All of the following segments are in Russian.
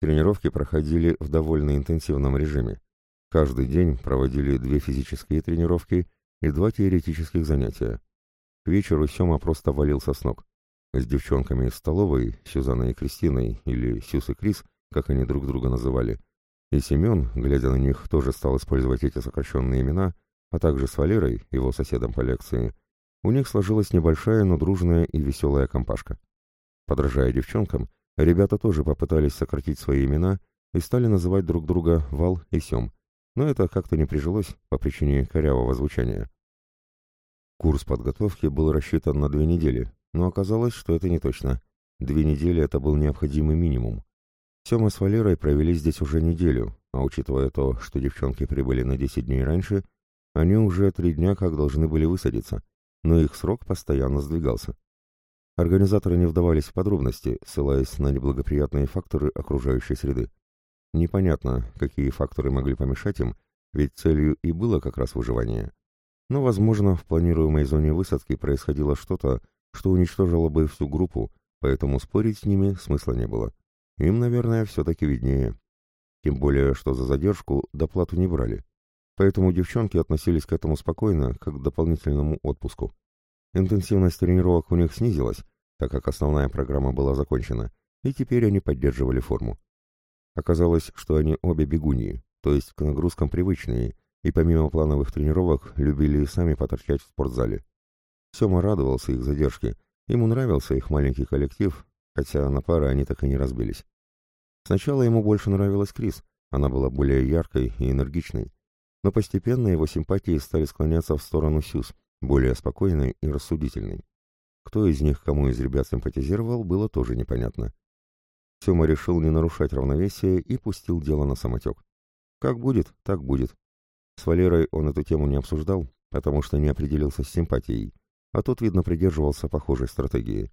Тренировки проходили в довольно интенсивном режиме. Каждый день проводили две физические тренировки и два теоретических занятия. К вечеру Сёма просто валился с ног. С девчонками из столовой, Сюзанной и Кристиной, или Сюз и Крис, как они друг друга называли, и Семен, глядя на них, тоже стал использовать эти сокращенные имена, а также с Валерой, его соседом по лекции, у них сложилась небольшая, но дружная и веселая компашка. Подражая девчонкам, ребята тоже попытались сократить свои имена и стали называть друг друга Вал и Сем, но это как-то не прижилось по причине корявого звучания. Курс подготовки был рассчитан на две недели, но оказалось, что это не точно. Две недели — это был необходимый минимум. Сема с Валерой провели здесь уже неделю, а учитывая то, что девчонки прибыли на 10 дней раньше, они уже три дня как должны были высадиться, но их срок постоянно сдвигался. Организаторы не вдавались в подробности, ссылаясь на неблагоприятные факторы окружающей среды. Непонятно, какие факторы могли помешать им, ведь целью и было как раз выживание. Но, возможно, в планируемой зоне высадки происходило что-то, что уничтожило бы всю группу, поэтому спорить с ними смысла не было. Им, наверное, все-таки виднее. Тем более, что за задержку доплату не брали. Поэтому девчонки относились к этому спокойно, как к дополнительному отпуску. Интенсивность тренировок у них снизилась, так как основная программа была закончена, и теперь они поддерживали форму. Оказалось, что они обе бегуньи, то есть к нагрузкам привычные, и помимо плановых тренировок любили сами поторчать в спортзале. Сема радовался их задержке, ему нравился их маленький коллектив, хотя на пары они так и не разбились. Сначала ему больше нравилась Крис, она была более яркой и энергичной, но постепенно его симпатии стали склоняться в сторону Сюз, более спокойной и рассудительной. Кто из них кому из ребят симпатизировал, было тоже непонятно. Сема решил не нарушать равновесие и пустил дело на самотек. Как будет, так будет. С Валерой он эту тему не обсуждал, потому что не определился с симпатией, а тот, видно, придерживался похожей стратегии.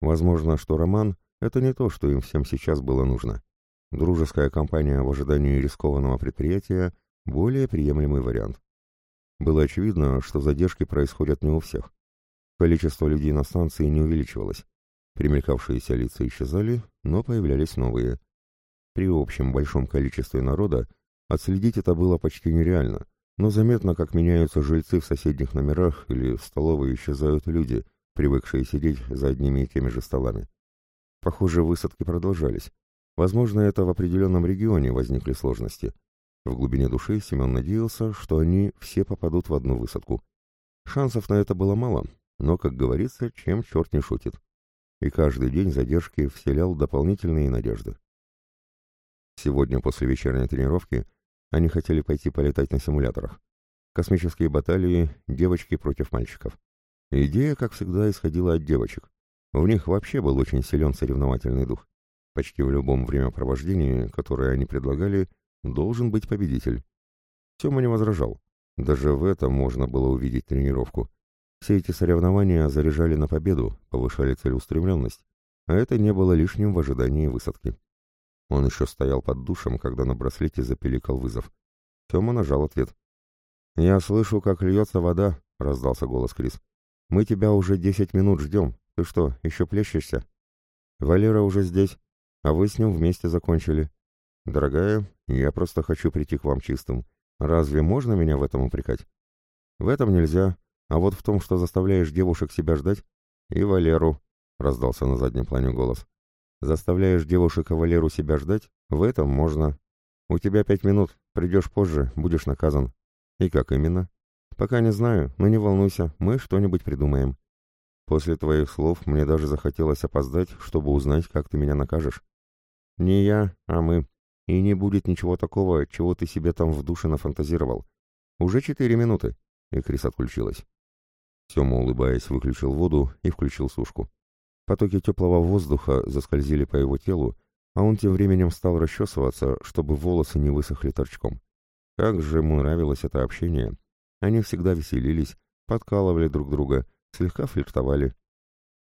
Возможно, что роман — это не то, что им всем сейчас было нужно. Дружеская компания в ожидании рискованного предприятия — более приемлемый вариант. Было очевидно, что задержки происходят не у всех. Количество людей на станции не увеличивалось. Примелькавшиеся лица исчезали, но появлялись новые. При общем большом количестве народа отследить это было почти нереально, но заметно, как меняются жильцы в соседних номерах или в столовой исчезают люди, привыкшие сидеть за одними и теми же столами. Похоже, высадки продолжались. Возможно, это в определенном регионе возникли сложности. В глубине души Семен надеялся, что они все попадут в одну высадку. Шансов на это было мало, но, как говорится, чем черт не шутит и каждый день задержки вселял дополнительные надежды. Сегодня после вечерней тренировки они хотели пойти полетать на симуляторах. Космические баталии девочки против мальчиков. Идея, как всегда, исходила от девочек. В них вообще был очень силен соревновательный дух. Почти в любом времяпровождении, которое они предлагали, должен быть победитель. Тёма не возражал. Даже в этом можно было увидеть тренировку. Все эти соревнования заряжали на победу, повышали целеустремленность, а это не было лишним в ожидании высадки. Он еще стоял под душем, когда на браслете запеликал вызов. Тёма нажал ответ. «Я слышу, как льется вода», — раздался голос Крис. «Мы тебя уже десять минут ждем. Ты что, еще плещешься?» «Валера уже здесь, а вы с ним вместе закончили». «Дорогая, я просто хочу прийти к вам чистым. Разве можно меня в этом упрекать?» «В этом нельзя. А вот в том, что заставляешь девушек себя ждать, и Валеру, — раздался на заднем плане голос. Заставляешь девушек и Валеру себя ждать, в этом можно. У тебя пять минут, придешь позже, будешь наказан. И как именно? Пока не знаю, но не волнуйся, мы что-нибудь придумаем. После твоих слов мне даже захотелось опоздать, чтобы узнать, как ты меня накажешь. Не я, а мы. И не будет ничего такого, чего ты себе там в душе нафантазировал. Уже четыре минуты. И Крис отключилась. Сема, улыбаясь, выключил воду и включил сушку. Потоки теплого воздуха заскользили по его телу, а он тем временем стал расчесываться, чтобы волосы не высохли торчком. Как же ему нравилось это общение. Они всегда веселились, подкалывали друг друга, слегка флиртовали.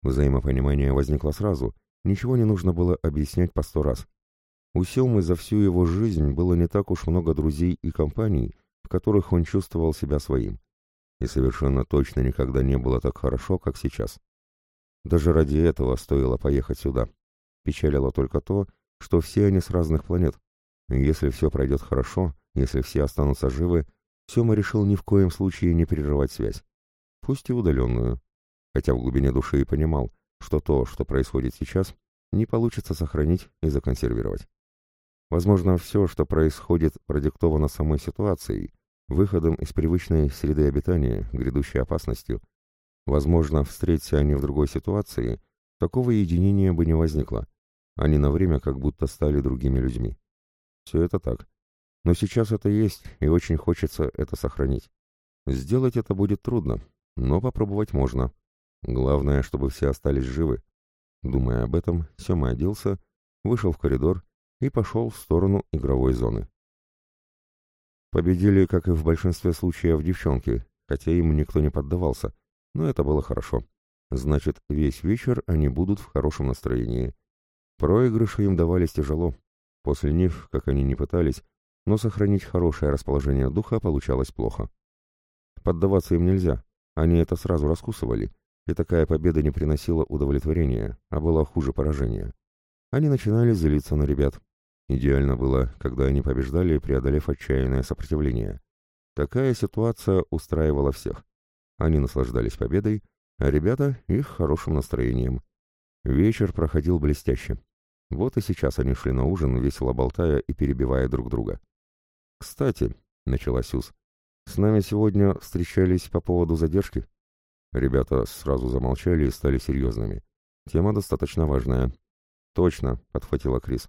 Взаимопонимание возникло сразу, ничего не нужно было объяснять по сто раз. У Семы за всю его жизнь было не так уж много друзей и компаний, в которых он чувствовал себя своим и совершенно точно никогда не было так хорошо, как сейчас. Даже ради этого стоило поехать сюда. Печалило только то, что все они с разных планет. И если все пройдет хорошо, если все останутся живы, Сема решил ни в коем случае не прерывать связь. Пусть и удаленную. Хотя в глубине души и понимал, что то, что происходит сейчас, не получится сохранить и законсервировать. Возможно, все, что происходит, продиктовано самой ситуацией, выходом из привычной среды обитания, грядущей опасностью. Возможно, встреться они в другой ситуации, такого единения бы не возникло. Они на время как будто стали другими людьми. Все это так. Но сейчас это есть, и очень хочется это сохранить. Сделать это будет трудно, но попробовать можно. Главное, чтобы все остались живы. Думая об этом, Сема оделся, вышел в коридор и пошел в сторону игровой зоны. Победили, как и в большинстве случаев, девчонки, хотя им никто не поддавался, но это было хорошо. Значит, весь вечер они будут в хорошем настроении. Проигрыши им давались тяжело. После них, как они ни пытались, но сохранить хорошее расположение духа получалось плохо. Поддаваться им нельзя, они это сразу раскусывали, и такая победа не приносила удовлетворения, а была хуже поражения. Они начинали злиться на ребят. Идеально было, когда они побеждали, преодолев отчаянное сопротивление. Такая ситуация устраивала всех. Они наслаждались победой, а ребята — их хорошим настроением. Вечер проходил блестяще. Вот и сейчас они шли на ужин, весело болтая и перебивая друг друга. «Кстати», — начала Сюз, — «с нами сегодня встречались по поводу задержки». Ребята сразу замолчали и стали серьезными. Тема достаточно важная. «Точно», — подхватила Крис.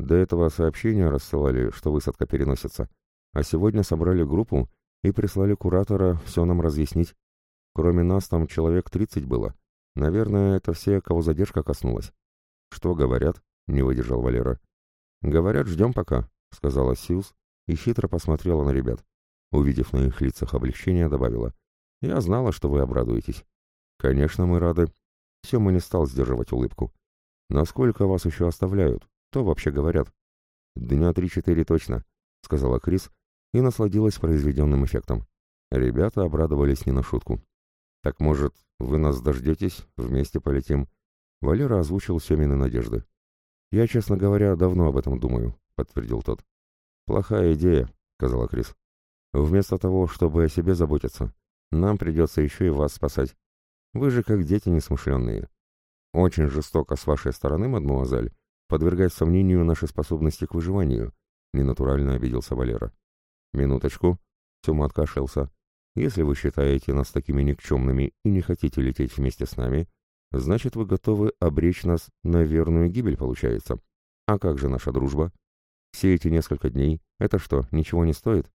«До этого сообщения рассылали, что высадка переносится. А сегодня собрали группу и прислали куратора все нам разъяснить. Кроме нас там человек тридцать было. Наверное, это все, кого задержка коснулась». «Что говорят?» — не выдержал Валера. «Говорят, ждем пока», — сказала Сьюз и хитро посмотрела на ребят. Увидев на их лицах облегчение, добавила. Я знала, что вы обрадуетесь. Конечно, мы рады. Сема не стал сдерживать улыбку. Насколько вас еще оставляют? То вообще говорят. Дня три-четыре точно, сказала Крис и насладилась произведенным эффектом. Ребята обрадовались не на шутку. Так, может, вы нас дождетесь, вместе полетим? Валера озвучил Семины надежды. Я, честно говоря, давно об этом думаю, подтвердил тот. Плохая идея, сказала Крис. Вместо того, чтобы о себе заботиться, нам придется еще и вас спасать. Вы же как дети несмышленные. Очень жестоко с вашей стороны, мадмуазель, подвергать сомнению наши способности к выживанию, ненатурально обиделся Валера. Минуточку, Тёма откашлялся. Если вы считаете нас такими никчемными и не хотите лететь вместе с нами, значит, вы готовы обречь нас на верную гибель, получается. А как же наша дружба? Все эти несколько дней, это что, ничего не стоит?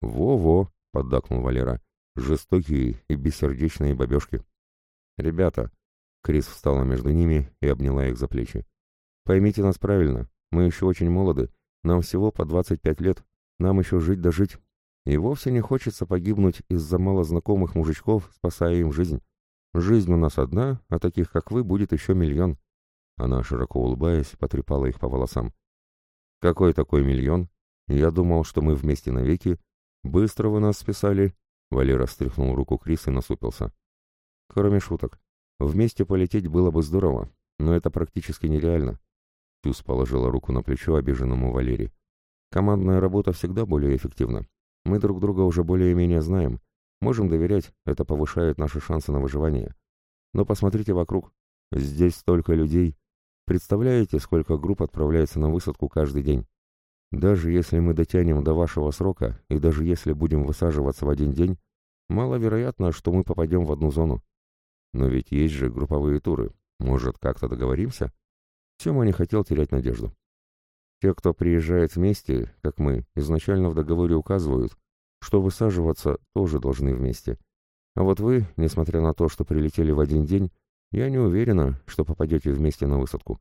Во-во, поддакнул Валера. Жестокие и бессердечные бабешки. «Ребята!» — Крис встала между ними и обняла их за плечи. «Поймите нас правильно, мы еще очень молоды, нам всего по 25 лет, нам еще жить да жить. И вовсе не хочется погибнуть из-за малознакомых мужичков, спасая им жизнь. Жизнь у нас одна, а таких, как вы, будет еще миллион». Она, широко улыбаясь, потрепала их по волосам. «Какой такой миллион? Я думал, что мы вместе навеки. Быстро вы нас списали, Валера стряхнул руку Крис и насупился. Кроме шуток. Вместе полететь было бы здорово, но это практически нереально. Тюс положила руку на плечо обиженному Валере. Командная работа всегда более эффективна. Мы друг друга уже более-менее знаем. Можем доверять, это повышает наши шансы на выживание. Но посмотрите вокруг. Здесь столько людей. Представляете, сколько групп отправляется на высадку каждый день? Даже если мы дотянем до вашего срока, и даже если будем высаживаться в один день, маловероятно, что мы попадем в одну зону. Но ведь есть же групповые туры. Может, как-то договоримся? Сема не хотел терять надежду. Те, кто приезжает вместе, как мы, изначально в договоре указывают, что высаживаться тоже должны вместе. А вот вы, несмотря на то, что прилетели в один день, я не уверена, что попадете вместе на высадку.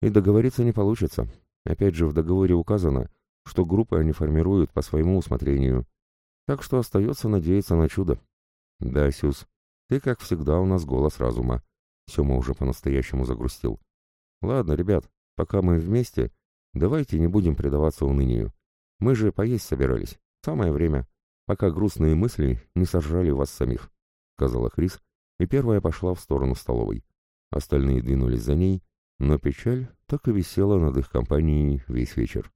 И договориться не получится, Опять же, в договоре указано, что группы они формируют по своему усмотрению. Так что остается надеяться на чудо. Да, Сюз, ты, как всегда, у нас голос разума. Сема уже по-настоящему загрустил. Ладно, ребят, пока мы вместе, давайте не будем предаваться унынию. Мы же поесть собирались. Самое время, пока грустные мысли не сожрали вас самих, — сказала Крис, и первая пошла в сторону столовой. Остальные двинулись за ней, но печаль так и висела над их компанией весь вечер.